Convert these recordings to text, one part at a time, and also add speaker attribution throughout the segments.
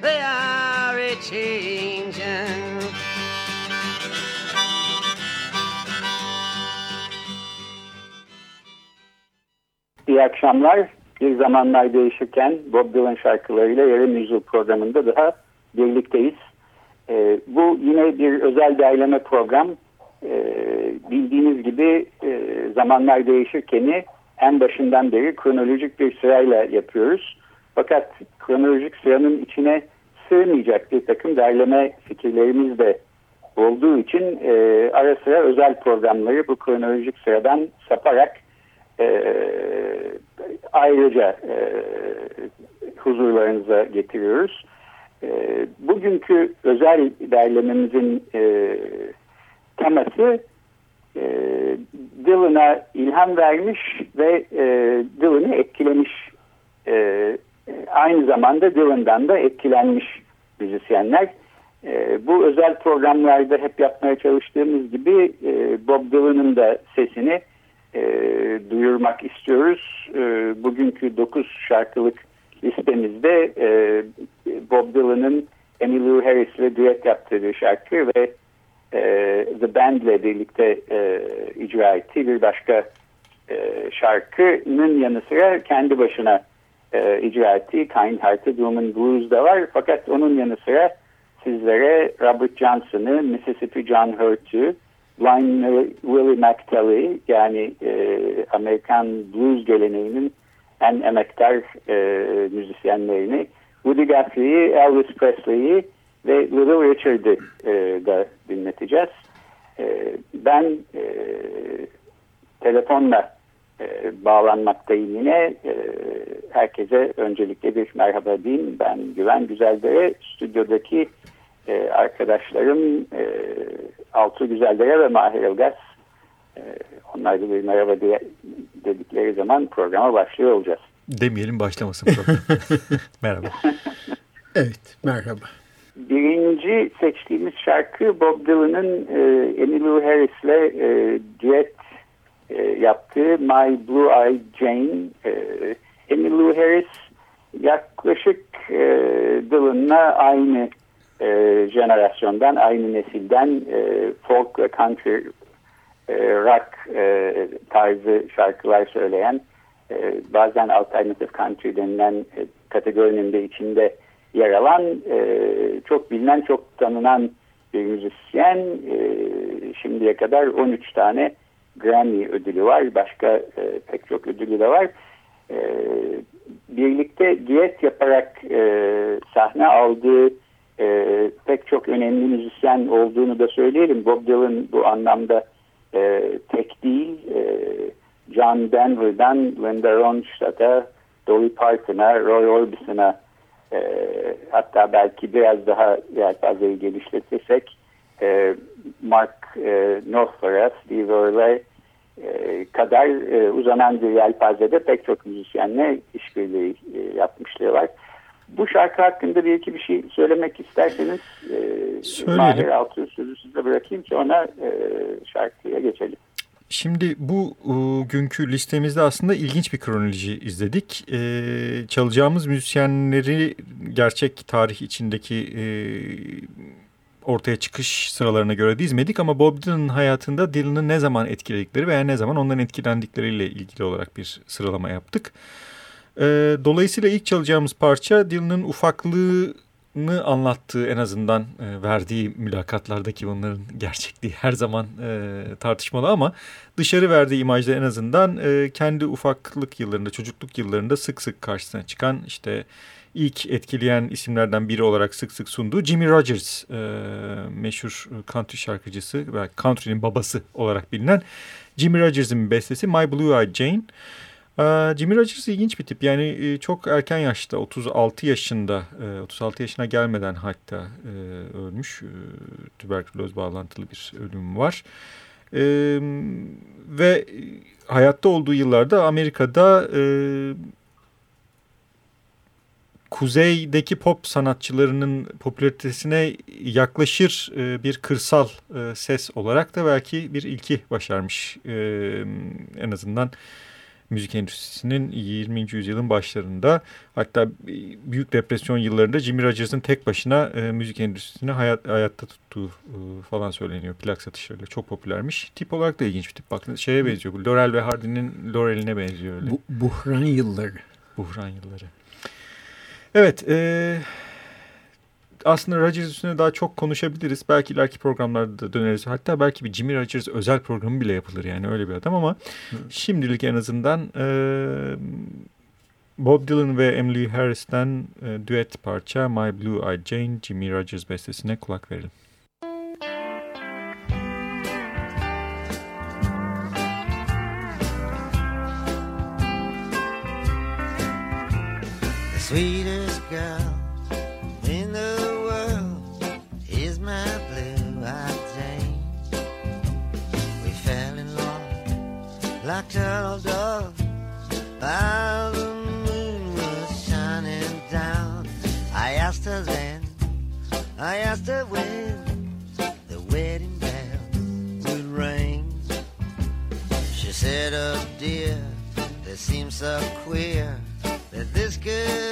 Speaker 1: they are a changing.
Speaker 2: İyi akşamlar. Bir zamanlar değişirken Bob Dylan şarkılarıyla yarım yüzyıl programında daha birlikteyiz. Ee, bu yine bir özel derleme program. Ee, bildiğiniz gibi e, zamanlar değişirkeni en başından beri kronolojik bir sırayla yapıyoruz. Fakat kronolojik sıranın içine sığmayacak bir takım derleme fikirlerimiz de olduğu için e, ara sıra özel programları bu kronolojik sıradan saparak e, ayrıca e, huzurlarınıza getiriyoruz. E, bugünkü özel derlememizin e, teması e, Dylan'a ilham vermiş ve e, Dylan'ı etkilemiş e, aynı zamanda Dylan'dan da etkilenmiş müzisyenler. E, bu özel programlarda hep yapmaya çalıştığımız gibi e, Bob Dylan'ın da sesini e, duyurmak istiyoruz. E, bugünkü 9 şarkılık listemizde e, Bob Dylan'ın Emmylou Harris ile düet yaptığı bir şarkı ve e, The Band ile birlikte e, icra ettiği bir başka e, şarkının yanı sıra kendi başına e, icra ettiği Kind Hearted Woman Blues da var. Fakat onun yanı sıra sizlere Robert Johnson'ı, Mississippi John Hurt'ü, Blind Willie McTelly yani e, Amerikan blues geleneğinin en emektar e, müzisyenlerini, Woody Guthrie'yi, Elvis Presley'i ve Little Richard'ı e, da dinleteceğiz. E, ben e, telefonla e, bağlanmaktayım yine. E, herkese öncelikle bir merhaba diyeyim. Ben Güven Güzeldere, stüdyodaki e, arkadaşlarım e, Altı Güzeldere ve Mahir Ilgaz. E, onlar da bir merhaba diye, dedikleri zaman programa başlıyor olacağız.
Speaker 3: Demeyelim başlamasın program. merhaba.
Speaker 4: Evet, merhaba.
Speaker 2: Birinci seçtiğimiz şarkı Bob Dylan'ın e, Emmylou Harris'le e, düet e, yaptığı My Blue Eyed Jane. E, Harris yaklaşık e, Dylan'la aynı e, jenerasyondan, aynı nesilden e, folk ve country e, rock e, tarzı şarkılar söyleyen bazen alternative country denilen kategorinin de içinde yer alan çok bilinen, çok tanınan bir müzisyen. Şimdiye kadar 13 tane Grammy ödülü var. Başka e, pek çok ödülü de var. E, birlikte düet yaparak e, sahne aldığı e, pek çok önemli müzisyen olduğunu da söyleyelim. Bob Dylan bu anlamda e, tek değil. E, John Denver'dan Linda Ronstadt'a, Dolly Parton'a, Roy Orbison'a e, hatta belki biraz daha yelpazeyi geliştirirsek e, Mark e, Knopfler'a, Steve Earle'e e, kadar e, uzanan bir yelpazede pek çok müzisyenle işbirliği e, yapmışlığı var. Bu şarkı hakkında bir iki bir şey söylemek isterseniz e, Mahir Altı sözü size bırakayım sonra e, şarkıya geçelim.
Speaker 3: Şimdi bu e, günkü listemizde aslında ilginç bir kronoloji izledik. E, çalacağımız müzisyenleri gerçek tarih içindeki e, ortaya çıkış sıralarına göre dizmedik ama Bob Dylan'ın hayatında Dylan'ı ne zaman etkiledikleri veya ne zaman ondan etkilendikleriyle ilgili olarak bir sıralama yaptık. E, dolayısıyla ilk çalacağımız parça Dylan'ın ufaklığı anlattığı en azından e, verdiği mülakatlardaki bunların gerçekliği her zaman e, tartışmalı ama dışarı verdiği imajda en azından e, kendi ufaklık yıllarında çocukluk yıllarında sık sık karşısına çıkan işte ilk etkileyen isimlerden biri olarak sık sık sunduğu Jimmy Rogers e, meşhur country şarkıcısı ve country'nin babası olarak bilinen Jimmy Rogers'ın bestesi My Blue Eyed Jane. E, Jimmy Rogers ilginç bir tip yani e, çok erken yaşta 36 yaşında 36 e, yaşına gelmeden hatta ölmüş tüberküloz bağlantılı bir ölüm var. Ve hayatta olduğu yıllarda Amerika'da kuzeydeki pop sanatçılarının popülaritesine yaklaşır e, bir kırsal e, ses olarak da belki bir ilki başarmış. E, en azından müzik endüstrisinin 20. yüzyılın başlarında hatta Büyük Depresyon yıllarında Jimmy Rogers'ın tek başına müzik endüstrisini hayat, hayatta tuttuğu falan söyleniyor. Plak satışlarıyla çok popülermiş. Tip olarak da ilginç bir tip. Bak şeye benziyor. Laurel ve Hardy'nin Laurel'ine benziyor öyle.
Speaker 4: Bu, buhran yılları.
Speaker 3: Buhran yılları. Evet. E, aslında Rodgers üstüne daha çok konuşabiliriz. Belki ileriki programlarda döneriz. Hatta belki bir Jimmy Rodgers özel programı bile yapılır yani öyle bir adam ama Hı. şimdilik en azından e, Bob Dylan ve Emily Harris'ten e, düet parça My Blue Eyed Jane Jimmy Rodgers bestesine kulak verelim.
Speaker 5: Sweetest girl in the world is my blue-eyed Jane. We fell in love like turtle doves while the moon was shining down. I asked her then, I asked her when the wedding bells would ring. She said, oh dear, that seems so queer that this could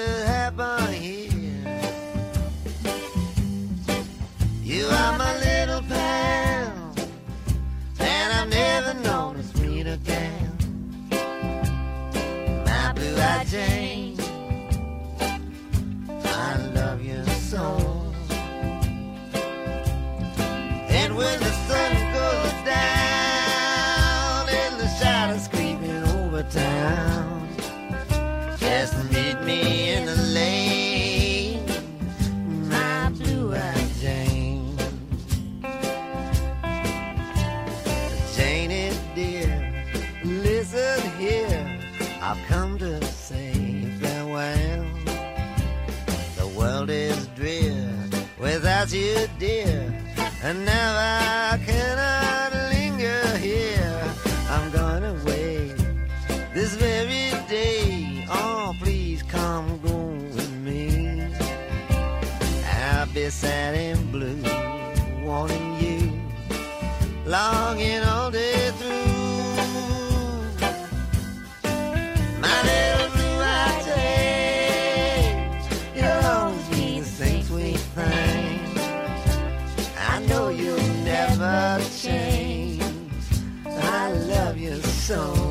Speaker 5: and now I love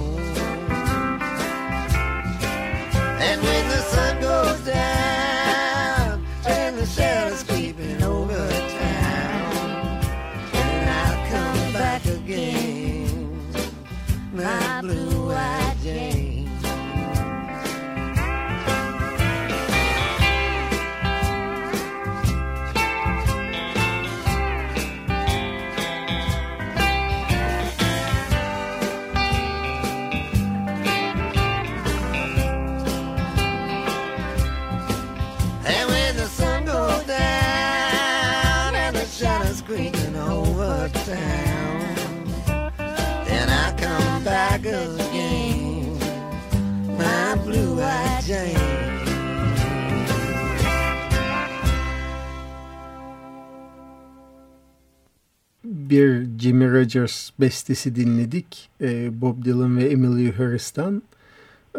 Speaker 4: bir Jimmy Rogers bestesi dinledik. E, Bob Dylan ve Emily Harris'tan.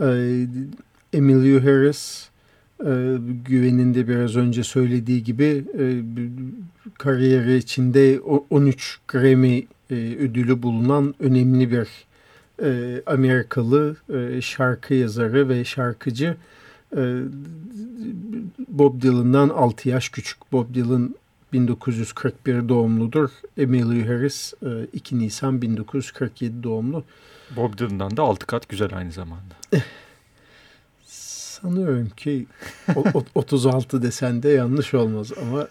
Speaker 4: E, Emily Harris e, Güven'in de biraz önce söylediği gibi e, kariyeri içinde 13 Grammy e, ödülü bulunan önemli bir e, Amerikalı şarkı yazarı ve şarkıcı. Bob Dylan'dan 6 yaş küçük. Bob Dylan 1941 doğumludur. Emily Harris 2 Nisan 1947 doğumlu.
Speaker 6: Bob Dylan'dan da 6 kat güzel aynı zamanda.
Speaker 4: Sanıyorum ki 36 desen de yanlış olmaz ama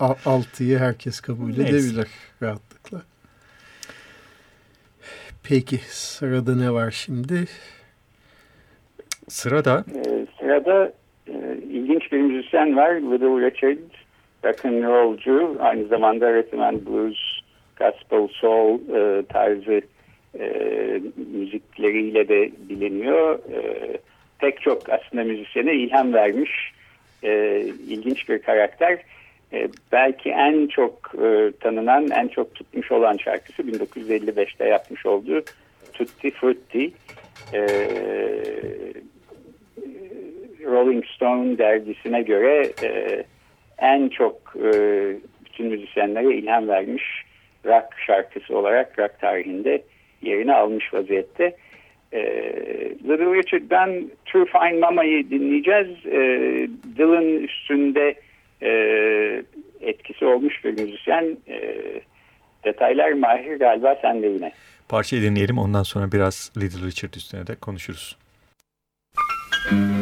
Speaker 4: 6'yı herkes kabul Neyse. edebilir rahatlıkla. Peki sırada ne var şimdi?
Speaker 6: Sırada?
Speaker 2: Ee, sırada e, ilginç bir müzisyen var. Little Richard. Rock'n'rollcu. Aynı zamanda rhythm and blues, gospel, soul e, tarzı e, müzikleriyle de biliniyor. E, pek çok aslında müzisyene ilham vermiş e, ilginç bir karakter. E, belki en çok e, tanınan, en çok tutmuş olan şarkısı 1955'te yapmış olduğu Tutti Frutti. E, Rolling Stone dergisine göre e, en çok e, bütün müzisyenlere ilham vermiş rock şarkısı olarak rock tarihinde yerini almış vaziyette. E, Little Richard'dan True Fine Mama'yı dinleyeceğiz. E, Dylan üstünde e, etkisi olmuş bir müzisyen. E, detaylar Mahir galiba sende yine.
Speaker 6: Parçayı dinleyelim ondan sonra biraz Little Richard üstüne de konuşuruz. Müzik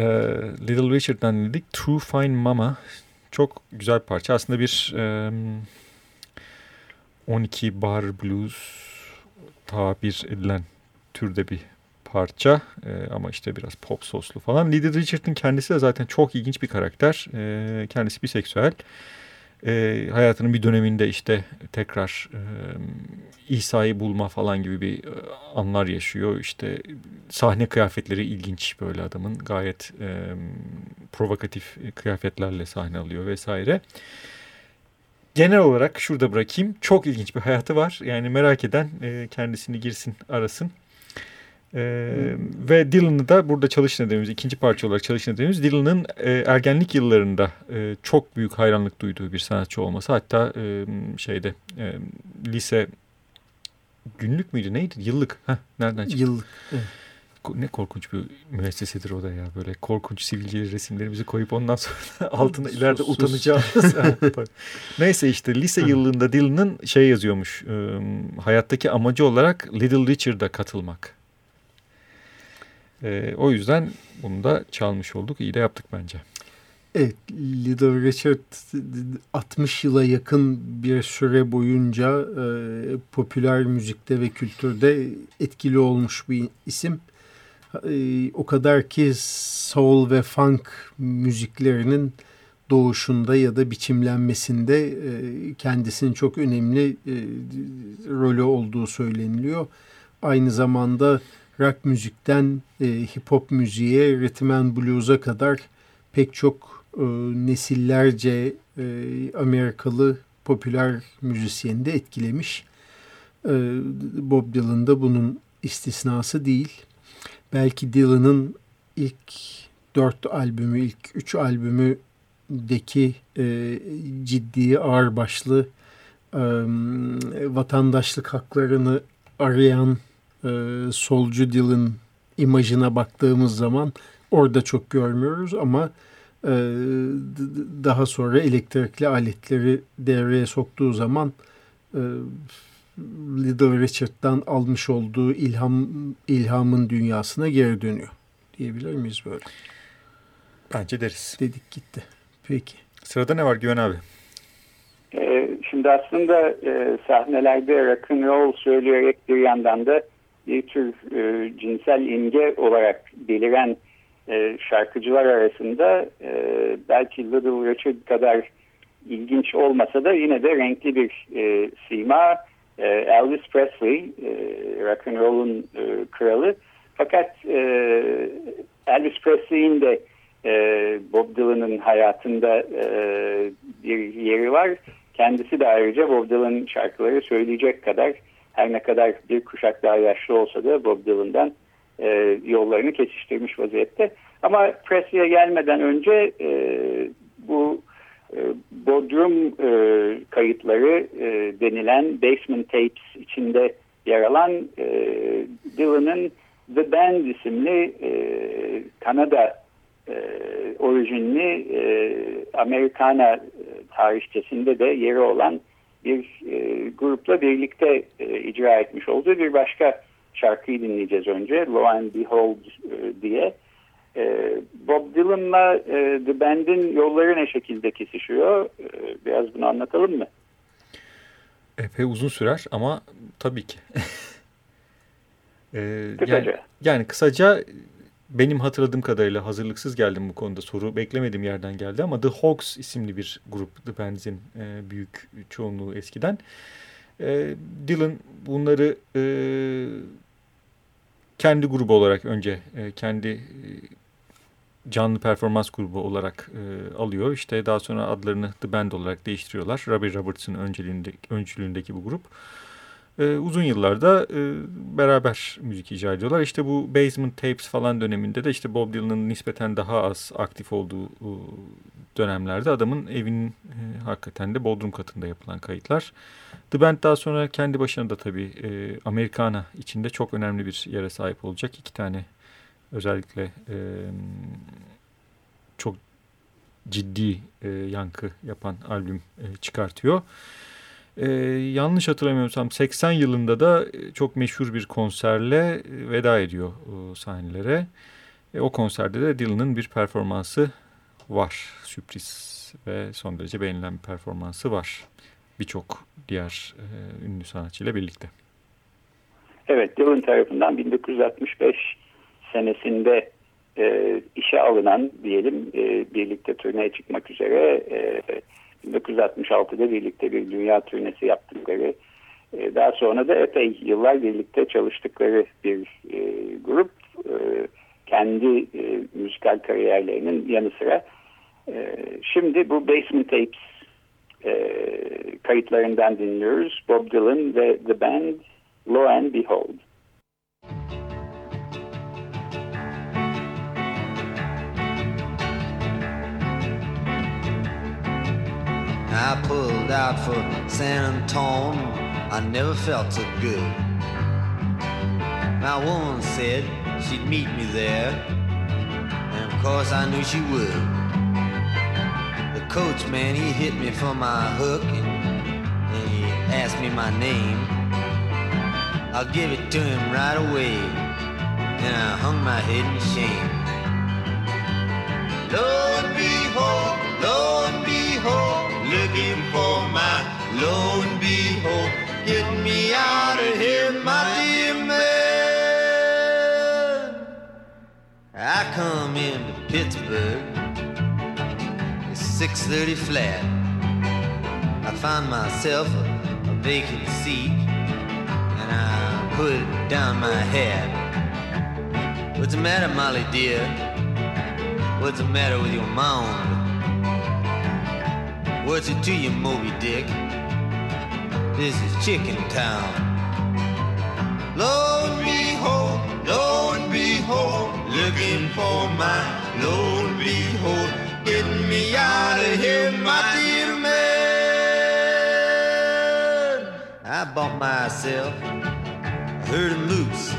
Speaker 6: e, Little Richard'dan dinledik. True Fine Mama. Çok güzel parça. Aslında bir e, 12 bar blues tabir edilen türde bir parça. E, ama işte biraz pop soslu falan. Little Richard'ın kendisi de zaten çok ilginç bir karakter. E, kendisi biseksüel. seksüel e, hayatının bir döneminde işte tekrar e, İsa'yı bulma falan gibi bir e, anlar yaşıyor. İşte sahne kıyafetleri ilginç böyle adamın gayet e, provokatif kıyafetlerle sahne alıyor vesaire. Genel olarak şurada bırakayım. Çok ilginç bir hayatı var. Yani merak eden e, kendisini girsin arasın. Ee, ve Dylan'ı da burada çalış dediğimiz ikinci parça olarak çalış dediğimiz Dylan'ın e, ergenlik yıllarında e, çok büyük hayranlık duyduğu bir sanatçı olması. Hatta e, şeyde e, lise
Speaker 3: günlük müydü neydi? Yıllık. Heh, nereden çıktı?
Speaker 4: Yıllık. Evet.
Speaker 3: Ne korkunç bir müessesedir o da ya. Böyle korkunç sivilceli resimlerimizi koyup ondan sonra altına
Speaker 4: Sus,
Speaker 3: ileride
Speaker 4: sus.
Speaker 3: utanacağız. Neyse işte lise yıllığında Dylan'ın şey yazıyormuş. e, hayattaki amacı olarak Little Richard'a katılmak. E, o yüzden bunu da çalmış olduk. İyi de yaptık bence.
Speaker 4: Evet, Little Richard 60 yıla yakın bir süre boyunca e, popüler müzikte ve kültürde etkili olmuş bir isim. E, o kadar ki soul ve funk müziklerinin doğuşunda ya da biçimlenmesinde e, kendisinin çok önemli e, rolü olduğu söyleniliyor. Aynı zamanda rock müzikten e, hip hop müziğe, rhythm and blues'a kadar pek çok e, nesillerce e, Amerikalı popüler müzisyeni de etkilemiş. E, Bob Dylan da bunun istisnası değil. Belki Dylan'ın ilk dört albümü, ilk üç albümüdeki e, ciddi, ağırbaşlı e, vatandaşlık haklarını arayan e, solcu Dylan imajına baktığımız zaman orada çok görmüyoruz ama e, daha sonra elektrikli aletleri devreye soktuğu zaman e, Little Richard'dan almış olduğu ilham ilhamın dünyasına geri dönüyor diyebilir miyiz böyle?
Speaker 3: Bence deriz.
Speaker 4: Dedik gitti. Peki.
Speaker 3: Sırada ne var Güven abi?
Speaker 2: Ee, şimdi aslında e, sahnelerde rock and roll söyleyerek bir yandan da bir tür e, cinsel imge olarak beliren e, şarkıcılar arasında e, belki Little Richard kadar ilginç olmasa da yine de renkli bir e, sima e, Elvis Presley e, rock and roll'un e, kralı fakat e, Elvis Presley'in de e, Bob Dylan'ın hayatında e, bir yeri var. Kendisi de ayrıca Bob Dylan şarkıları söyleyecek kadar her ne kadar bir kuşak daha yaşlı olsa da Bob Dylan'dan e, yollarını kesiştirmiş vaziyette. Ama Presley'e gelmeden önce e, bu e, Bodrum e, kayıtları e, denilen Basement Tapes içinde yer alan e, Dylan'ın The Band isimli e, Kanada e, orijinli e, Amerikana e, tarihçesinde de yeri olan bir e, grupla birlikte e, icra etmiş olduğu bir başka şarkıyı dinleyeceğiz önce. Lo and Behold e, diye. E, Bob Dylan'la e, The Band'in yolları ne şekilde kesişiyor? E, biraz bunu anlatalım mı?
Speaker 3: Epey uzun sürer ama tabii ki. Ee,
Speaker 2: Kısaca.
Speaker 3: Yani, yani kısaca benim hatırladığım kadarıyla hazırlıksız geldim bu konuda. Soru beklemediğim yerden geldi ama The Hawks isimli bir grup The Bands'in e, büyük çoğunluğu eskiden. E, Dylan bunları e, kendi grubu olarak önce e, kendi e, canlı performans grubu olarak e, alıyor. İşte daha sonra adlarını The Band olarak değiştiriyorlar. Robbie Roberts'ın önceliğinde, öncülüğündeki bu grup. E, uzun yıllarda e, beraber müzik icra ediyorlar. İşte bu Basement Tapes falan döneminde de işte Bob Dylan'ın nispeten daha az aktif olduğu e, dönemlerde adamın evinin e, hakikaten de bodrum katında yapılan kayıtlar. The Band daha sonra kendi başına da tabii e, Americana içinde çok önemli bir yere sahip olacak. İki tane özellikle e, çok ciddi e, yankı yapan albüm e, çıkartıyor. E, yanlış hatırlamıyorsam 80 yılında da e, çok meşhur bir konserle e, veda ediyor e, sahnelere. E, o konserde de Dylan'ın bir performansı var. Sürpriz ve son derece beğenilen bir performansı var. Birçok diğer e, ünlü sanatçıyla birlikte.
Speaker 2: Evet, Dylan tarafından 1965 senesinde e, işe alınan diyelim e, birlikte turneye çıkmak üzere e, 1966'da birlikte bir dünya turnesi yaptıkları e, daha sonra da epey yıllar birlikte çalıştıkları bir e, grup e, kendi e, müzikal kariyerlerinin yanı sıra e, şimdi bu Basement Tapes e, kayıtlarından dinliyoruz Bob Dylan ve The Band Lo and Behold.
Speaker 5: I pulled out for San Antone. I never felt so good. My woman said she'd meet me there, and of course I knew she would. The coachman, he hit me for my hook, and, and he asked me my name. I'll give it to him right away, and I hung my head in shame. Lo and behold, lo and behold, looking for my lo and behold, get me out of here, my dear man. I come into Pittsburgh, it's 6:30 flat. I find myself a, a vacant seat, and I put down my hat. What's the matter, Molly dear? What's the matter with your mound? What's it to you, Moby Dick? This is Chicken Town. Lo and behold, lo and behold, looking for my lo and behold, getting me out of here, my dear man. I bought myself a herd of moose.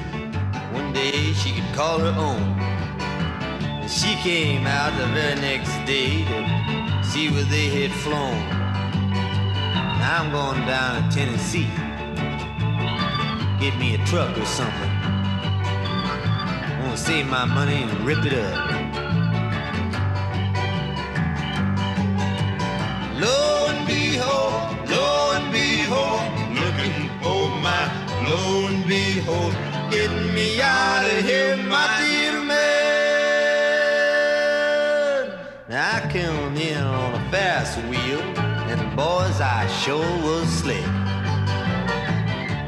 Speaker 5: One day she could call her own. She came out the very next day to see where they had flown. Now I'm going down to Tennessee. Get me a truck or something. I'm gonna save my money and rip it up. Lo and behold, lo and behold, looking for my lo and behold, getting me out of here, my dear man. I come in on a fast wheel, and the boys, I sure was slick.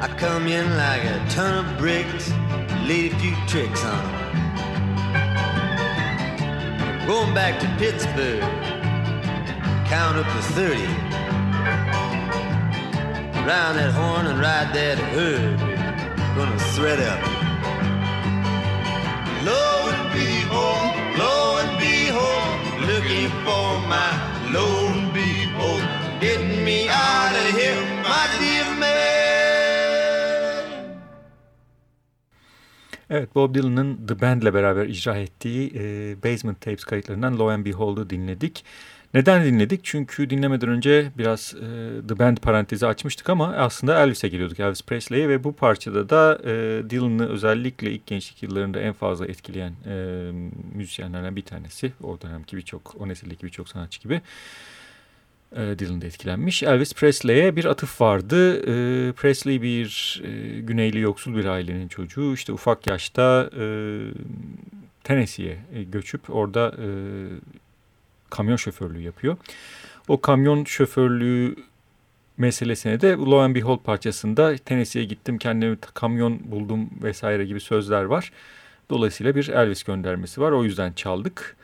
Speaker 5: I come in like a ton of bricks, laid a few tricks on 'em. Going back to Pittsburgh, count up to 30. Round that horn and ride that herd, gonna thread up. Lo and behold, lo and behold, looking for my lo and behold, getting me out of here, my dear man.
Speaker 3: Evet Bob Dylan'ın The Band'le beraber icra ettiği e, Basement Tapes kayıtlarından Lo and Behold'u dinledik. Neden dinledik? Çünkü dinlemeden önce biraz e, The Band parantezi açmıştık ama aslında Elvis'e geliyorduk, Elvis Presley'e ve bu parçada da e, Dylan'ı özellikle ilk gençlik yıllarında en fazla etkileyen e, müzisyenlerden bir tanesi. O dönemki birçok, o nesildeki birçok sanatçı gibi. E, Dylan etkilenmiş. Elvis Presley'e bir atıf vardı. E, Presley bir e, güneyli yoksul bir ailenin çocuğu. İşte ufak yaşta e, Tennessee'ye e, göçüp orada e, kamyon şoförlüğü yapıyor. O kamyon şoförlüğü meselesine de Lo and Behold parçasında Tennessee'ye gittim kendime kamyon buldum vesaire gibi sözler var. Dolayısıyla bir Elvis göndermesi var. O yüzden çaldık.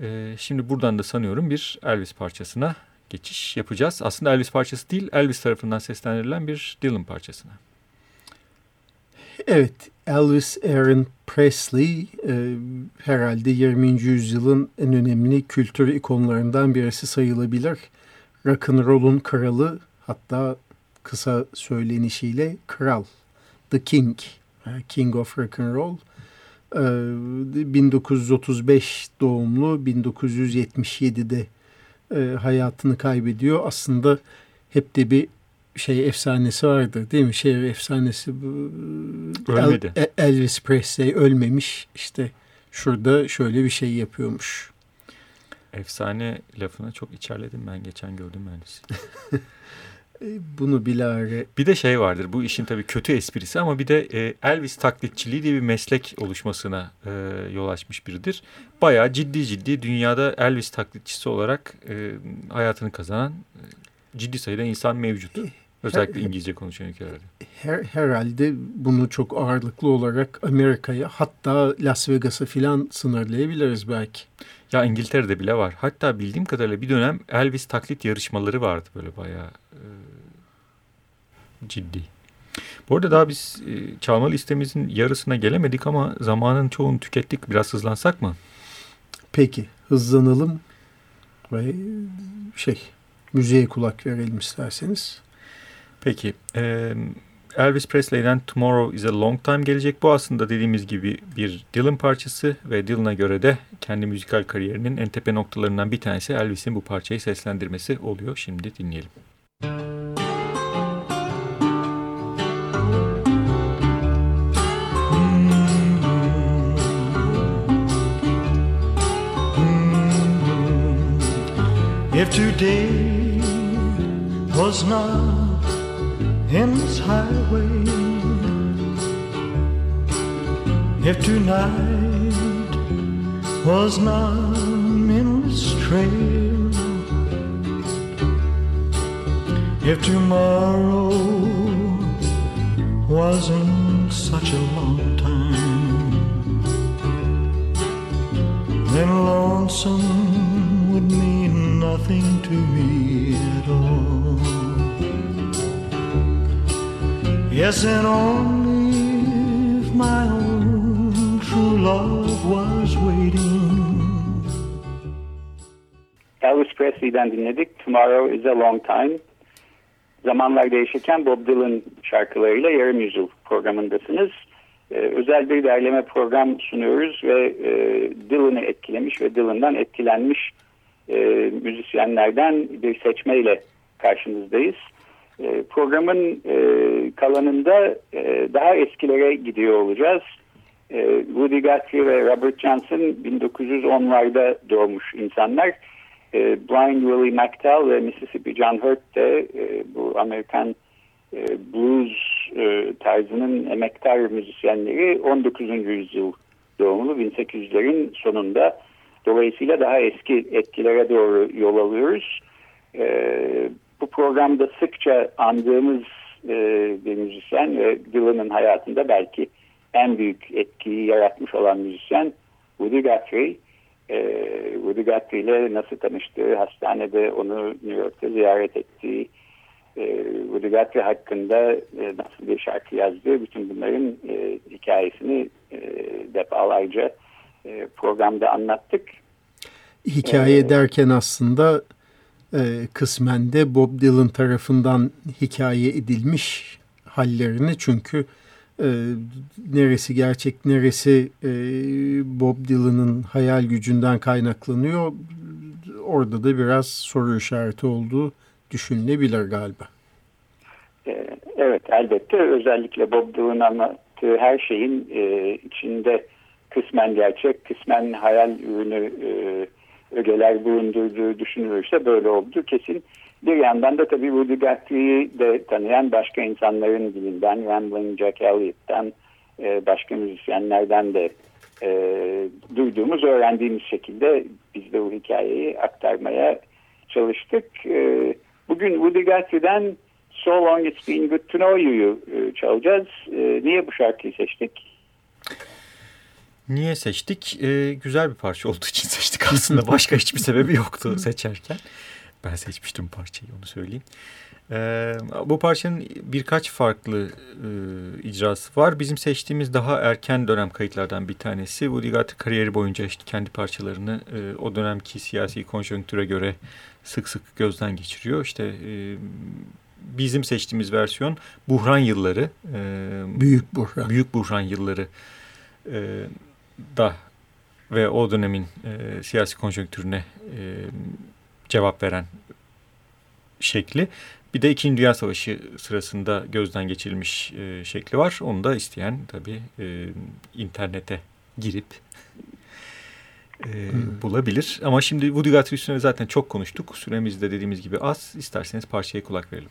Speaker 3: Ee, şimdi buradan da sanıyorum bir Elvis parçasına geçiş yapacağız. Aslında Elvis parçası değil, Elvis tarafından seslendirilen bir Dylan parçasına.
Speaker 4: Evet, Elvis Aaron Presley e, herhalde 20. yüzyılın en önemli kültür ikonlarından birisi sayılabilir. Rock'n'roll'un kralı hatta kısa söylenişiyle kral. The King, King of Rock'n'Roll. E, 1935 doğumlu, 1977'de e, hayatını kaybediyor. Aslında hep de bir şey efsanesi vardı değil mi? Şey efsanesi
Speaker 3: Ölmedi.
Speaker 4: El, Elvis Presley ölmemiş. İşte şurada şöyle bir şey yapıyormuş.
Speaker 3: Efsane lafına çok içerledim ben geçen gördüm mühendisi.
Speaker 4: Bunu bilare.
Speaker 3: Bir de şey vardır bu işin tabii kötü esprisi ama bir de e, Elvis taklitçiliği diye bir meslek oluşmasına e, yol açmış biridir. Bayağı ciddi ciddi dünyada Elvis taklitçisi olarak e, hayatını kazanan e, ciddi sayıda insan mevcut. Özellikle İngilizce konuşan ülkelerde.
Speaker 4: Her, herhalde bunu çok ağırlıklı olarak Amerika'ya hatta Las Vegas'a filan sınırlayabiliriz belki.
Speaker 3: Ya İngiltere'de bile var. Hatta bildiğim kadarıyla bir dönem Elvis taklit yarışmaları vardı böyle bayağı e, ciddi. Bu arada daha biz e, çalma listemizin yarısına gelemedik ama zamanın çoğunu tükettik. Biraz hızlansak mı?
Speaker 4: Peki hızlanalım ve şey müziğe kulak verelim isterseniz.
Speaker 3: Peki. E, Elvis Presley'den Tomorrow is a Long Time gelecek. Bu aslında dediğimiz gibi bir Dylan parçası ve Dylan'a göre de kendi müzikal kariyerinin en tepe noktalarından bir tanesi Elvis'in bu parçayı seslendirmesi oluyor. Şimdi dinleyelim.
Speaker 7: If today was not this highway, if tonight was not in this trail, if tomorrow wasn't such a long time, then lonesome would mean nothing to me at all. Yes, and only if my own true love was waiting.
Speaker 2: Elvis Presley'den dinledik. Tomorrow is a long time. Zamanlar değişirken Bob Dylan şarkılarıyla yarım yüzyıl programındasınız. Ee, özel bir derleme program sunuyoruz ve e, Dylan'ı etkilemiş ve Dylan'dan etkilenmiş e, müzisyenlerden bir seçmeyle karşınızdayız. E, programın e, kalanında e, daha eskilere gidiyor olacağız. Woody Guthrie ve Robert Johnson 1910'larda doğmuş insanlar. Blind Willie McTell ve Mississippi John Hurt de bu Amerikan blues tarzının emektar müzisyenleri 19. yüzyıl doğumlu 1800'lerin sonunda dolayısıyla daha eski etkilere doğru yol alıyoruz. Bu programda sıkça andığımız e, bir müzisyen ve Dylan'ın hayatında belki en büyük etkiyi yaratmış olan müzisyen Woody Guthrie. E, Woody Guthrie ile nasıl tanıştığı, hastanede onu New York'ta ziyaret ettiği, e, Woody Guthrie hakkında e, nasıl bir şarkı yazdığı, bütün bunların e, hikayesini e, defalarca e, programda anlattık.
Speaker 4: Hikaye ee, derken aslında e, kısmen de Bob Dylan tarafından hikaye edilmiş hallerini çünkü e, neresi gerçek neresi e, Bob Dylan'ın hayal gücünden kaynaklanıyor orada da biraz soru işareti olduğu düşünülebilir galiba.
Speaker 2: E, evet elbette özellikle Bob Dylan anlattığı her şeyin e, içinde kısmen gerçek kısmen hayal ürünü e, ögeler bulundurduğu düşünülürse böyle oldu kesin. Bir yandan da tabii Woody Guthrie'yi de tanıyan başka insanların dilinden, Rambling Jack Elliott'tan, e, başka müzisyenlerden de e, duyduğumuz, öğrendiğimiz şekilde biz de bu hikayeyi aktarmaya çalıştık. E, bugün Woody Guthrie'den So Long It's Been Good To Know You'yu e, çalacağız. E, niye bu şarkıyı seçtik?
Speaker 3: Niye seçtik? Ee, güzel bir parça olduğu için seçtik aslında. Başka hiçbir sebebi yoktu seçerken. Ben seçmiştim parçayı onu söyleyeyim. Ee, bu parçanın birkaç farklı e, icrası var. Bizim seçtiğimiz daha erken dönem kayıtlardan bir tanesi. Woody Guthrie kariyeri boyunca işte kendi parçalarını e, o dönemki siyasi konjonktüre göre sık sık gözden geçiriyor. İşte e, bizim seçtiğimiz versiyon buhran yılları. E,
Speaker 4: büyük buhran.
Speaker 3: Büyük buhran yılları e, da ve o dönemin e, siyasi konjonktürüne e, cevap veren şekli. Bir de İkinci Dünya Savaşı sırasında gözden geçirilmiş e, şekli var. Onu da isteyen tabii e, internete girip e, hmm. bulabilir. Ama şimdi Woody Guthrie üstüne zaten çok konuştuk. Süremiz de dediğimiz gibi az. İsterseniz parçaya kulak verelim.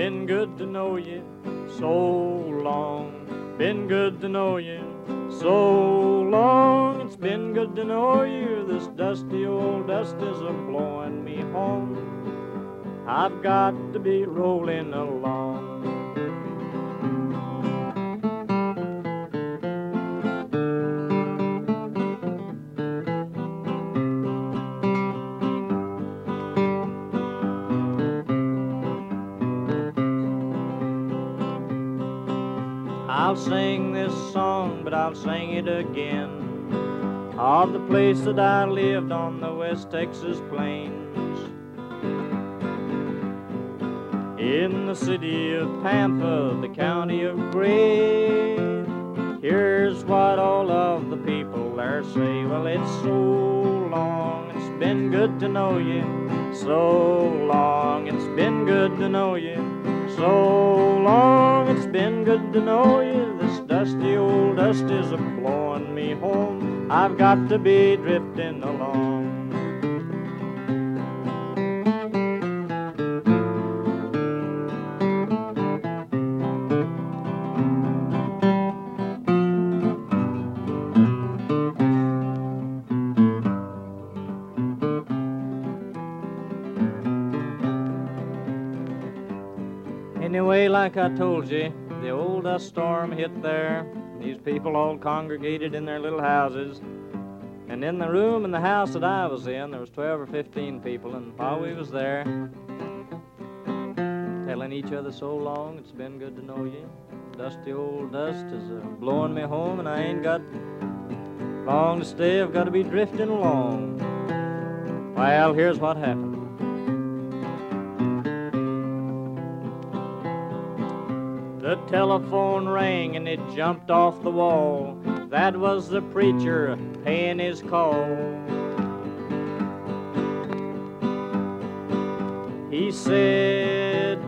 Speaker 8: Been good to know you so long. Been good to know you so long. It's been good to know you. This dusty old dust is a blowing me home. I've got to be rolling along. I'll sing it again. of the place that I lived on the West Texas plains. In the city of Pampa, the county of Gray, here's what all of the people there say. Well, it's so long, it's been good to know you. So long, it's been good to know you. So long, it's been good to know you. Dusty old dust is a blowing me home. I've got to be drifting along. Anyway, like I told you, the old dust storm hit there. These people all congregated in their little houses. And in the room in the house that I was in, there was 12 or 15 people. And while we was there, telling each other so long, it's been good to know you. Dusty old dust is uh, blowing me home, and I ain't got long to stay. I've got to be drifting along. Well, here's what happened. The telephone rang and it jumped off the wall. That was the preacher paying his call. He said,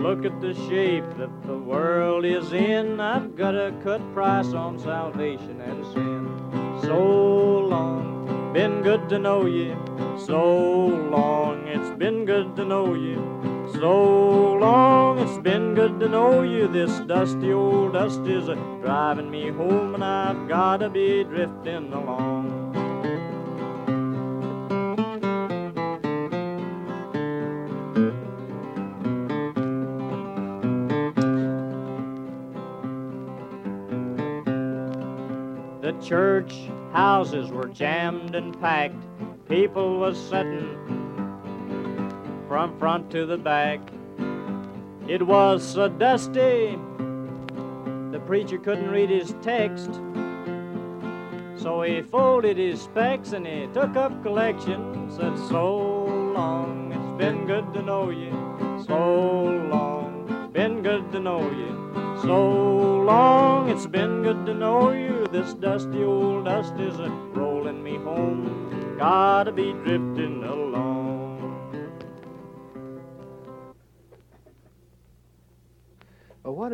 Speaker 8: Look at the shape that the world is in. I've got a cut price on salvation and sin. So long, been good to know you. So long, it's been good to know you. So long, it's been good to know you. This dusty old dust is a driving me home, and I've gotta be drifting along. The church houses were jammed and packed. People was sitting from front to the back. It was so dusty, the preacher couldn't read his text. So he folded his specs and he took up collection. Said, So long, it's been good to know you. So long, been good to know you. So long, it's been good to know you. This dusty old dust is a rolling me home. Gotta be drifting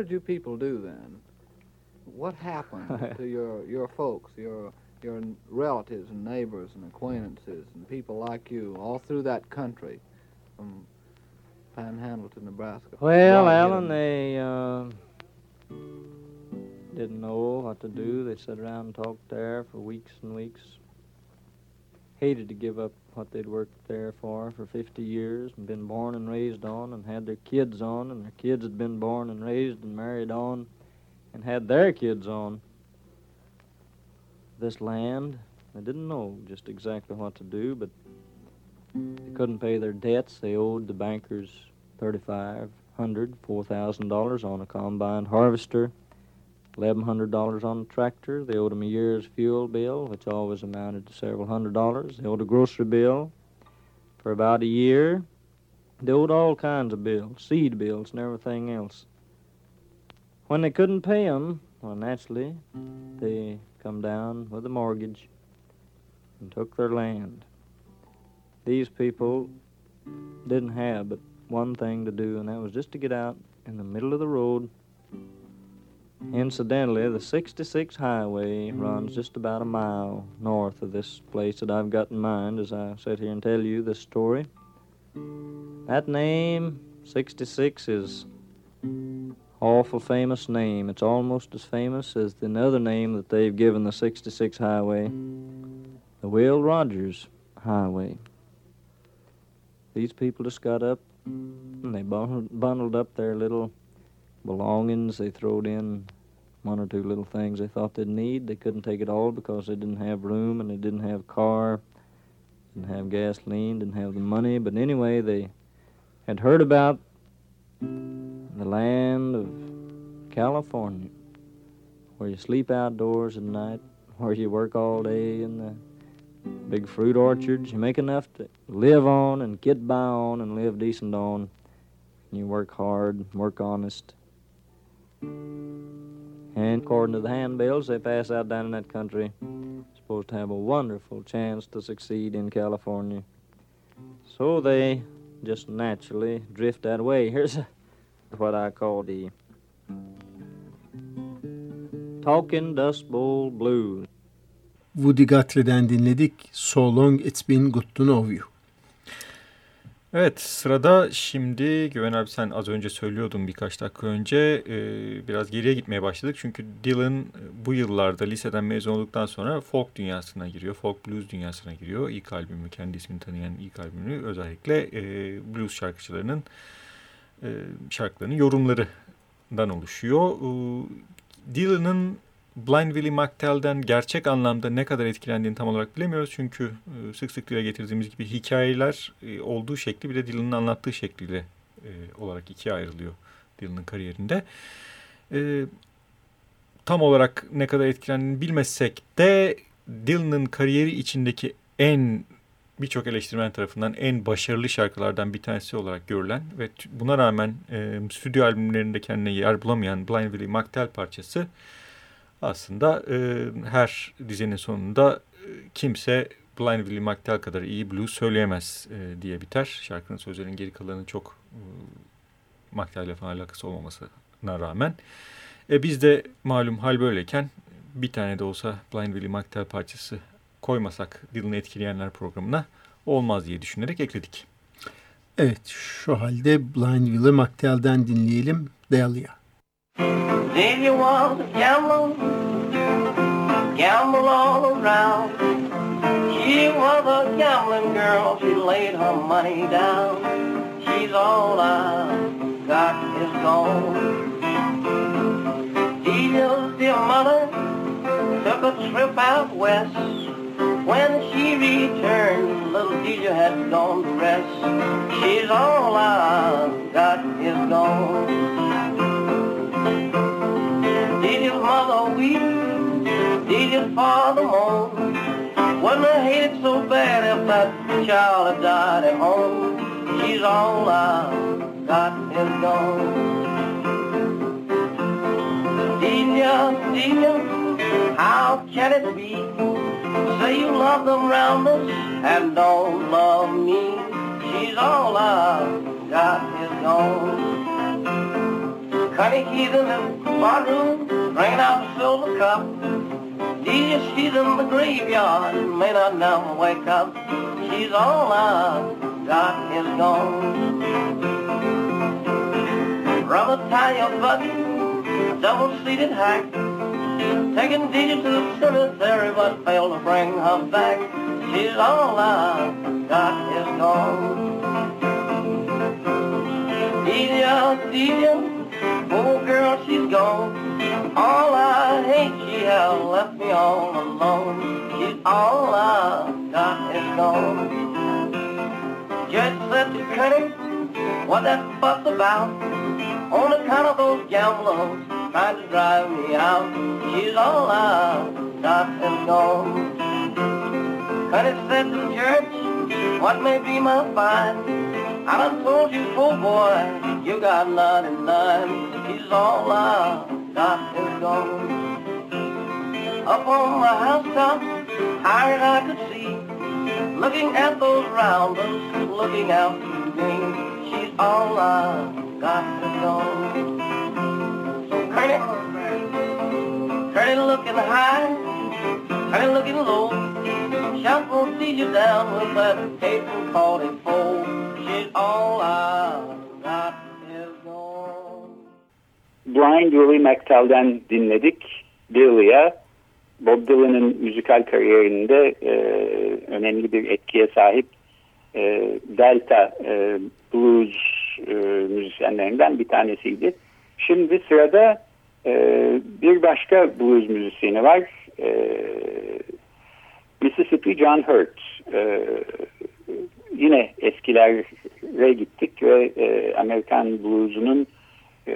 Speaker 9: did you people do then? What happened to your your folks, your your relatives and neighbors and acquaintances and people like you all through that country, from Panhandle to Nebraska?
Speaker 8: Well,
Speaker 9: Why
Speaker 8: Alan, they uh, didn't know what to do. They sat around and talked there for weeks and weeks. Hated to give up what they'd worked there for for 50 years and been born and raised on and had their kids on, and their kids had been born and raised and married on and had their kids on this land. They didn't know just exactly what to do, but they couldn't pay their debts. They owed the bankers thirty-five hundred, four thousand dollars on a combined harvester, eleven hundred dollars on a tractor. They owed them a year's fuel bill, which always amounted to several hundred dollars. They owed a grocery bill for about a year. They owed all kinds of bills, seed bills and everything else. When they couldn't pay them, well, naturally, they come down with a mortgage and took their land. These people didn't have but one thing to do, and that was just to get out in the middle of the road. Incidentally, the 66 highway runs just about a mile north of this place that I've got in mind as I sit here and tell you this story. That name, 66, is awful famous name. It's almost as famous as the other name that they've given the 66 highway, the Will Rogers Highway. These people just got up and they bundled, bundled up their little belongings. They throwed in one or two little things they thought they'd need. They couldn't take it all because they didn't have room and they didn't have car, didn't have gasoline, didn't have the money. But anyway, they had heard about the land of California, where you sleep outdoors at night, where you work all day in the big fruit orchards. You make enough to live on and get by on and live decent on. You work hard, work honest. And according to the handbills they pass out down in that country, supposed to have a wonderful chance to succeed in California. So they just naturally drift that way. Here's what I call the Talking Dust Bowl Blues.
Speaker 4: Woody Guthrie'den dinledik. So Long It's Been Good To Know You.
Speaker 3: Evet sırada şimdi Güven abi sen az önce söylüyordun birkaç dakika önce e, biraz geriye gitmeye başladık. Çünkü Dylan e, bu yıllarda liseden mezun olduktan sonra folk dünyasına giriyor. Folk blues dünyasına giriyor. İlk albümü kendi ismini tanıyan ilk albümünü özellikle e, blues şarkıcılarının e, şarkılarının yorumlarından oluşuyor. E, Dylan'ın Blind Willie McTell'den gerçek anlamda ne kadar etkilendiğini tam olarak bilemiyoruz. Çünkü e, sık sık dile getirdiğimiz gibi hikayeler e, olduğu şekli bir de Dylan'ın anlattığı şekliyle e, olarak ikiye ayrılıyor Dylan'ın kariyerinde. Tam olarak ne kadar etkilendiğini bilmesek de Dylan'ın kariyeri içindeki en birçok eleştirmen tarafından en başarılı şarkılardan bir tanesi olarak görülen ve buna rağmen e, stüdyo albümlerinde kendine yer bulamayan Blind Willie McTell parçası aslında e, her dizinin sonunda e, kimse Blind Willie McTell kadar iyi blues söyleyemez e, diye biter. Şarkının sözlerinin geri kalanı çok e, McTell falan alakası olmamasına rağmen. E, biz de malum hal böyleyken bir tane de olsa Blind Willie McTell parçası koymasak Dylan'ı etkileyenler programına olmaz diye düşünerek ekledik.
Speaker 4: Evet şu halde Blind Willie McTell'den dinleyelim Dahlia.
Speaker 10: Davy was gambler, gamble all around. She was a gambling girl, she laid her money down. She's all I got is gone. Delia's dear mother took a trip out west. When she returned, little Delia had gone to rest. She's all I got is gone. His father moan? Wouldn't have hated so bad if that child had died at home. She's all I got is gone. Delia, Delia, how can it be? Say you love them round us and don't love me. She's all I got is gone. Cunny heathen in the barroom, drinking out a silver cup. Delia, she's in the graveyard, may not never wake up. She's all I've got is gone. Brother, tie your buggy, double-seated hack. Taking Delia to the cemetery, but failed to bring her back. She's all I've got is gone. Delia, Delia, Poor girl, she's gone. All I hate, she has left me all alone. She's all I got is gone. Judge said to Cunning, what that fuss about? On account of those gamblers trying to drive me out. She's all I got is gone. Cunning said to Judge, what may be my fine? I done told you, poor boy, you got 99. He's all I got is gone. Up on the housetop, higher than I could see, looking at those rounders, looking out to me. She's all I got is gone. So Curly, Curly looking high, Curly looking low, shot won't see you down with that April 44.
Speaker 2: Blind Willie McTell'den dinledik. Billy'e Bob Dylan'ın müzikal kariyerinde e, önemli bir etkiye sahip e, Delta e, blues e, müzisyenlerinden bir tanesiydi. Şimdi sırada e, bir başka blues müzisyeni var. E, Mississippi John Hurt. E, yine eskilere gittik ve e, Amerikan bluesunun e,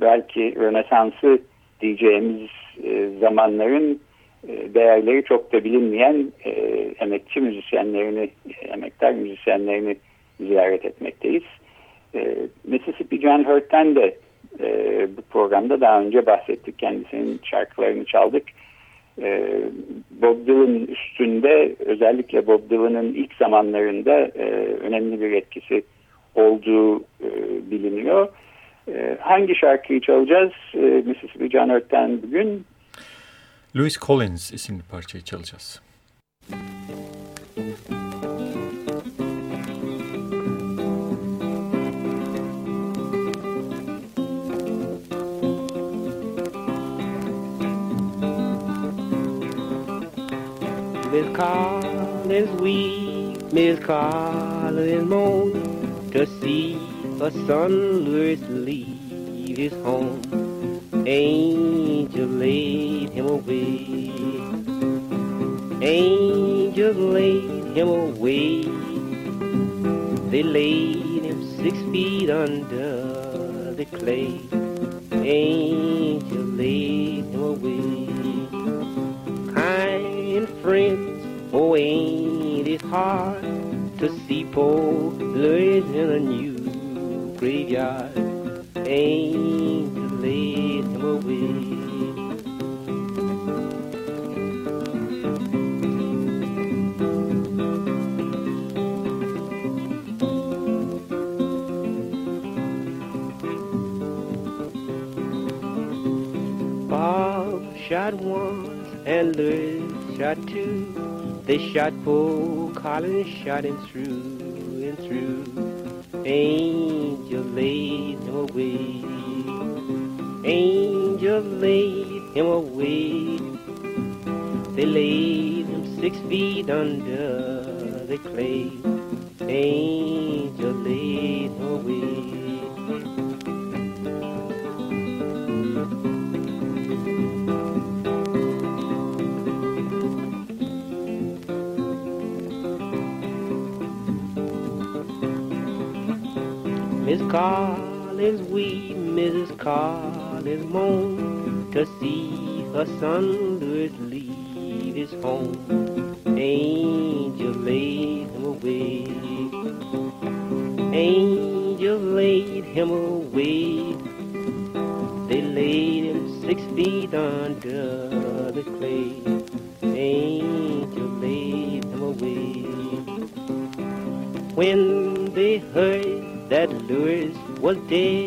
Speaker 2: belki Rönesans'ı diyeceğimiz e, zamanların e, değerleri çok da bilinmeyen e, emekçi müzisyenlerini, emektar müzisyenlerini ziyaret etmekteyiz. Mississippi John Hurt'ten de bu programda daha önce bahsettik. Kendisinin şarkılarını çaldık. Bob Dylan üstünde özellikle Bob Dylan'ın ilk zamanlarında önemli bir etkisi olduğu biliniyor. E, hangi şarkıyı çalacağız? E, Mississippi John Hurt'ten bugün
Speaker 3: Louis Collins isimli parçayı çalacağız.
Speaker 11: Miss Collins weep, Miss Collins moan to see son Louis leave his home. Angel laid him away. Angel laid him away. They laid him six feet under the clay. Angel laid him away. Kind friends, oh ain't it hard to see poor Louis in a new graveyard. Angel laid him away. Bob shot once and Louis shot two. They shot poor Collins, shot him through and through. Angel Miss Collins weep, Mrs. Collins moan to see her son Louis leave his home. Angel laid him away. Angel laid him away. They laid him six feet under the clay. Angel laid him away. When Louis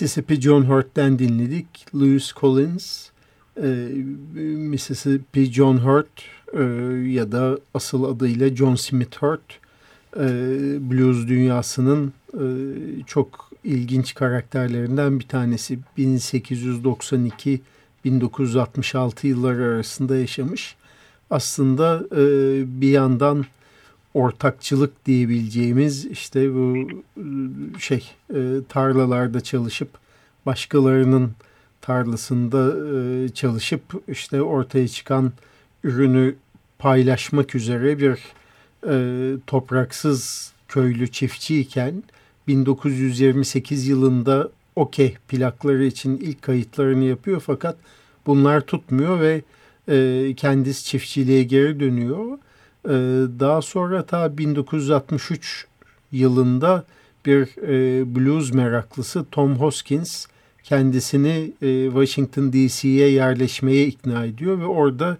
Speaker 4: Mississippi John Hurt'ten dinledik. Louis Collins, e, Mississippi John Hurt e, ya da asıl adıyla John Smith Hurt e, blues dünyasının e, çok ilginç karakterlerinden bir tanesi. 1892-1966 yılları arasında yaşamış. Aslında bir yandan ortakçılık diyebileceğimiz işte bu şey tarlalarda çalışıp başkalarının tarlasında çalışıp işte ortaya çıkan ürünü paylaşmak üzere bir topraksız köylü çiftçiyken 1928 yılında okey plakları için ilk kayıtlarını yapıyor fakat bunlar tutmuyor ve kendisi çiftçiliğe geri dönüyor ee, daha sonra ta 1963 yılında bir e, blues meraklısı Tom Hoskins kendisini e, Washington DC'ye yerleşmeye ikna ediyor ve orada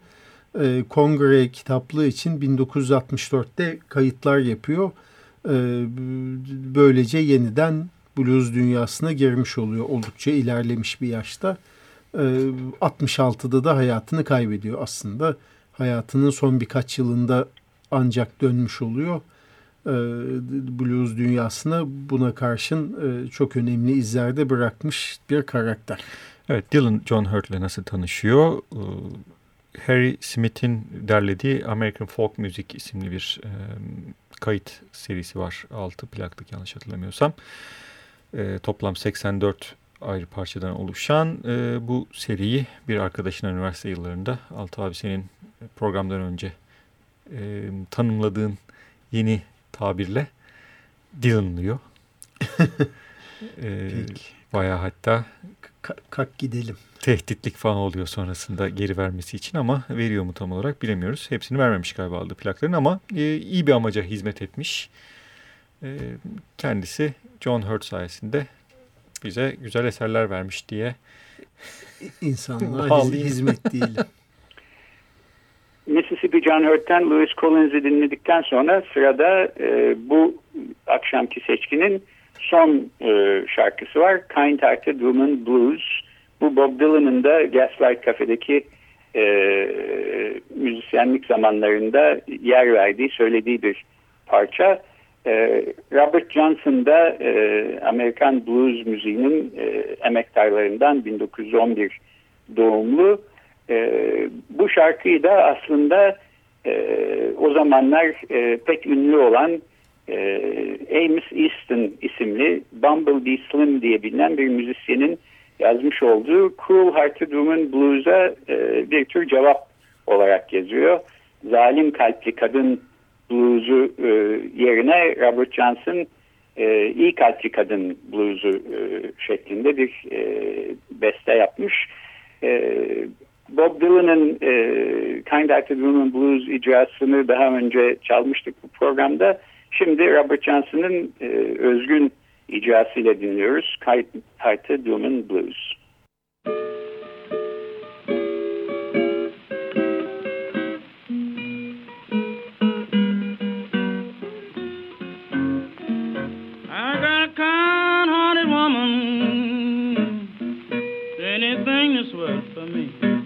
Speaker 4: e, kongre kitaplığı için 1964'te kayıtlar yapıyor. Böylece yeniden blues dünyasına girmiş oluyor oldukça ilerlemiş bir yaşta. 66'da da hayatını kaybediyor aslında hayatının son birkaç yılında ancak dönmüş oluyor. e, blues dünyasına buna karşın e, çok önemli izlerde bırakmış bir karakter.
Speaker 3: Evet Dylan John Hurt ile nasıl tanışıyor? Ee, Harry Smith'in derlediği American Folk Music isimli bir e, kayıt serisi var. 6 plaklık yanlış hatırlamıyorsam. E, toplam 84 ayrı parçadan oluşan e, bu seriyi bir arkadaşına üniversite yıllarında Altı abi senin programdan önce e, tanımladığın yeni tabirle Dylan'lıyor. e, Baya hatta
Speaker 4: kalk gidelim.
Speaker 3: Tehditlik falan oluyor sonrasında geri vermesi için ama veriyor mu tam olarak bilemiyoruz. Hepsini vermemiş galiba aldığı plakların ama e, iyi bir amaca hizmet etmiş. E, kendisi John Hurt sayesinde bize güzel eserler vermiş diye
Speaker 4: insanlığa hizmet değil.
Speaker 2: Mississippi John Hurt'ten Louis Collins'i dinledikten sonra sırada e, bu akşamki seçkinin son e, şarkısı var. Kind Hearted Woman Blues. Bu Bob Dylan'ın da Gaslight Cafe'deki e, müzisyenlik zamanlarında yer verdiği, söylediği bir parça. E, Robert Johnson da e, Amerikan blues müziğinin e, emektarlarından 1911 doğumlu. E, bu şarkıyı da aslında e, o zamanlar e, pek ünlü olan e, Amos Easton isimli Bumblebee Slim diye bilinen bir müzisyenin yazmış olduğu Cruel Hearted Woman Blues'a e, bir tür cevap olarak yazıyor. Zalim kalpli kadın blues'u e, yerine Robert Johnson e, iyi kalpli kadın blues'u e, şeklinde bir e, beste yapmış. E, Bob Dylan'ın e, Kind Acted Woman Blues icrasını daha önce çalmıştık bu programda. Şimdi Robert Johnson'ın e, özgün icrasıyla dinliyoruz. Kind Acted Woman Blues.
Speaker 3: anything that's worth for me.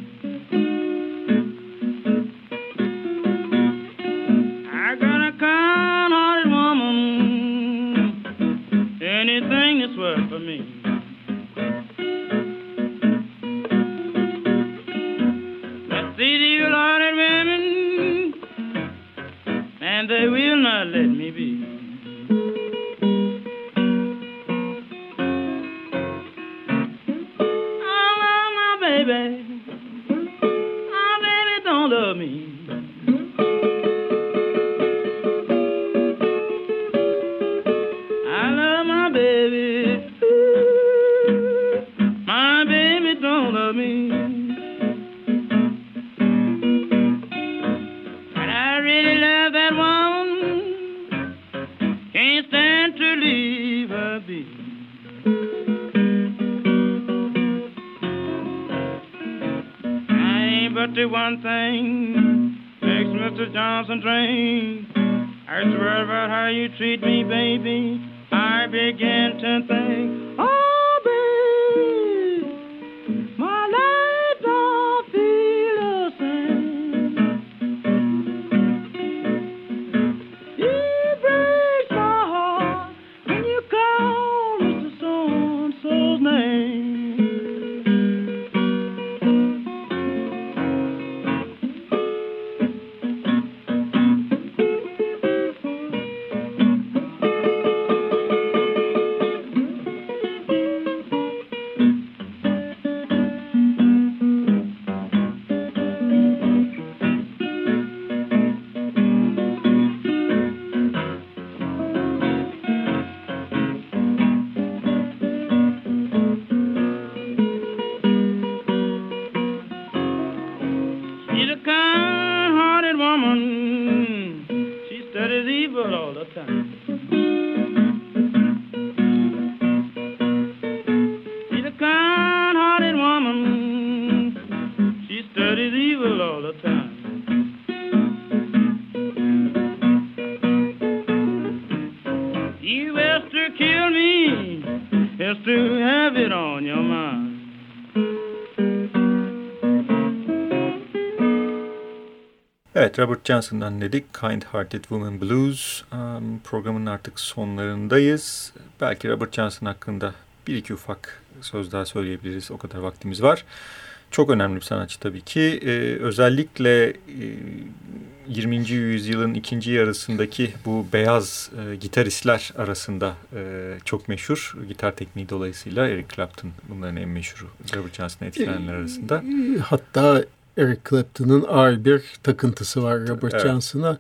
Speaker 3: Robert Johnson'dan dedik Kind Hearted Woman Blues. Um, programın artık sonlarındayız. Belki Robert Johnson hakkında bir iki ufak söz daha söyleyebiliriz. O kadar vaktimiz var. Çok önemli bir sanatçı tabii ki. Ee, özellikle e, 20. yüzyılın ikinci yarısındaki bu beyaz e, gitaristler arasında e, çok meşhur. Gitar tekniği dolayısıyla Eric Clapton bunların en meşhuru Robert Johnson'ı etkilenenler arasında.
Speaker 4: Hatta Eric Clapton'ın ağır bir takıntısı var Robert evet. Johnson'a.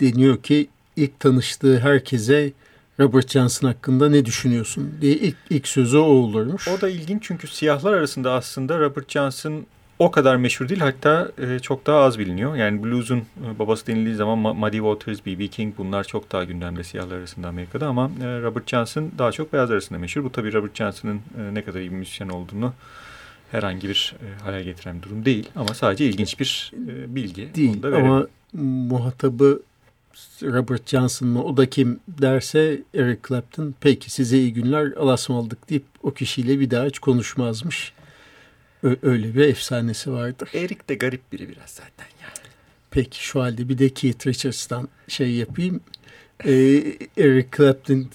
Speaker 4: Deniyor ki ilk tanıştığı herkese Robert Johnson hakkında ne düşünüyorsun diye ilk, ilk sözü o olurmuş.
Speaker 3: O da ilginç çünkü siyahlar arasında aslında Robert Johnson o kadar meşhur değil hatta e, çok daha az biliniyor. Yani blues'un e, babası denildiği zaman Muddy Waters, B.B. King bunlar çok daha gündemde siyahlar arasında Amerika'da ama e, Robert Johnson daha çok beyaz arasında meşhur. Bu tabii Robert Johnson'ın e, ne kadar iyi bir müzisyen olduğunu herhangi bir e, hale getiren bir durum değil ama sadece ilginç bir e, bilgi.
Speaker 4: Değil ama muhatabı Robert Johnson mı o da kim derse Eric Clapton peki size iyi günler alasmaldık deyip o kişiyle bir daha hiç konuşmazmış. Öyle bir efsanesi vardır.
Speaker 3: Eric de garip biri biraz zaten ya.
Speaker 4: Peki şu halde bir de Keith Richards'tan şey yapayım. Ee, Eric Clapton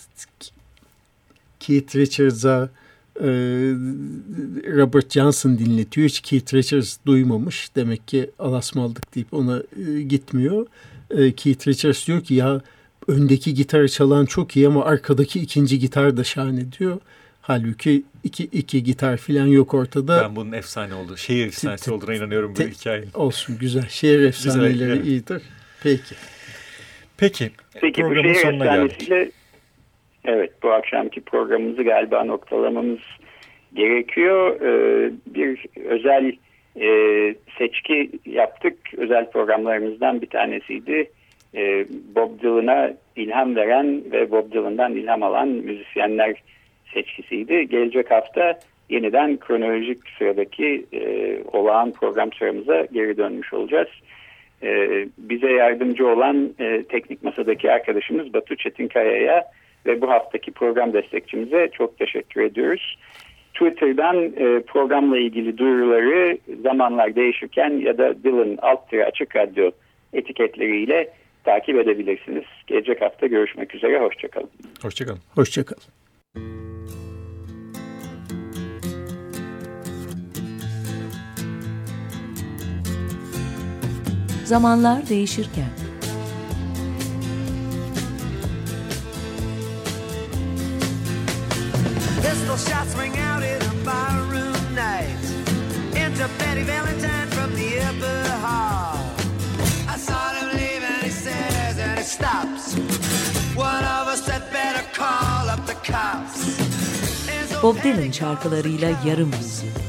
Speaker 4: Keith Richards'a Robert Johnson dinletiyor. Hiç Keith Richards duymamış. Demek ki alasmaldık deyip ona e, gitmiyor. E, Keith Richards diyor ki ya öndeki gitarı çalan çok iyi ama arkadaki ikinci gitar da şahane diyor. Halbuki iki, iki gitar falan yok ortada.
Speaker 3: Ben bunun efsane olduğu, şehir efsanesi olduğuna inanıyorum bu hikayenin.
Speaker 4: Olsun güzel. Şehir efsaneleri güzel, iyidir. Peki.
Speaker 3: Peki.
Speaker 2: Peki bu şehir efsanesiyle evet bu akşamki programımızı galiba noktalamamız gerekiyor. Ee, bir özel e, seçki yaptık. Özel programlarımızdan bir tanesiydi. E, Bob Dylan'a ilham veren ve Bob Dylan'dan ilham alan müzisyenler seçkisiydi. Gelecek hafta yeniden kronolojik sıradaki e, olağan program sıramıza geri dönmüş olacağız. E, bize yardımcı olan e, teknik masadaki arkadaşımız Batu Çetinkaya'ya ve bu haftaki program destekçimize çok teşekkür ediyoruz. Twitter'dan e, programla ilgili duyuruları zamanlar değişirken ya da Dylan alt açık radyo etiketleriyle takip edebilirsiniz. Gelecek hafta görüşmek üzere. Hoşçakalın.
Speaker 3: Hoşçakalın.
Speaker 4: Hoşçakalın.
Speaker 12: Zamanlar değişirken shots ring out in a barroom night. Enter Betty Valentine from the upper hall. I saw him leave and he says and he stops. One of us had better call up the cops. Bob Dylan şarkılarıyla yarım yüzyıl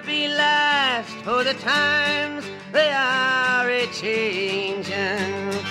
Speaker 1: last, for the times they are a changing.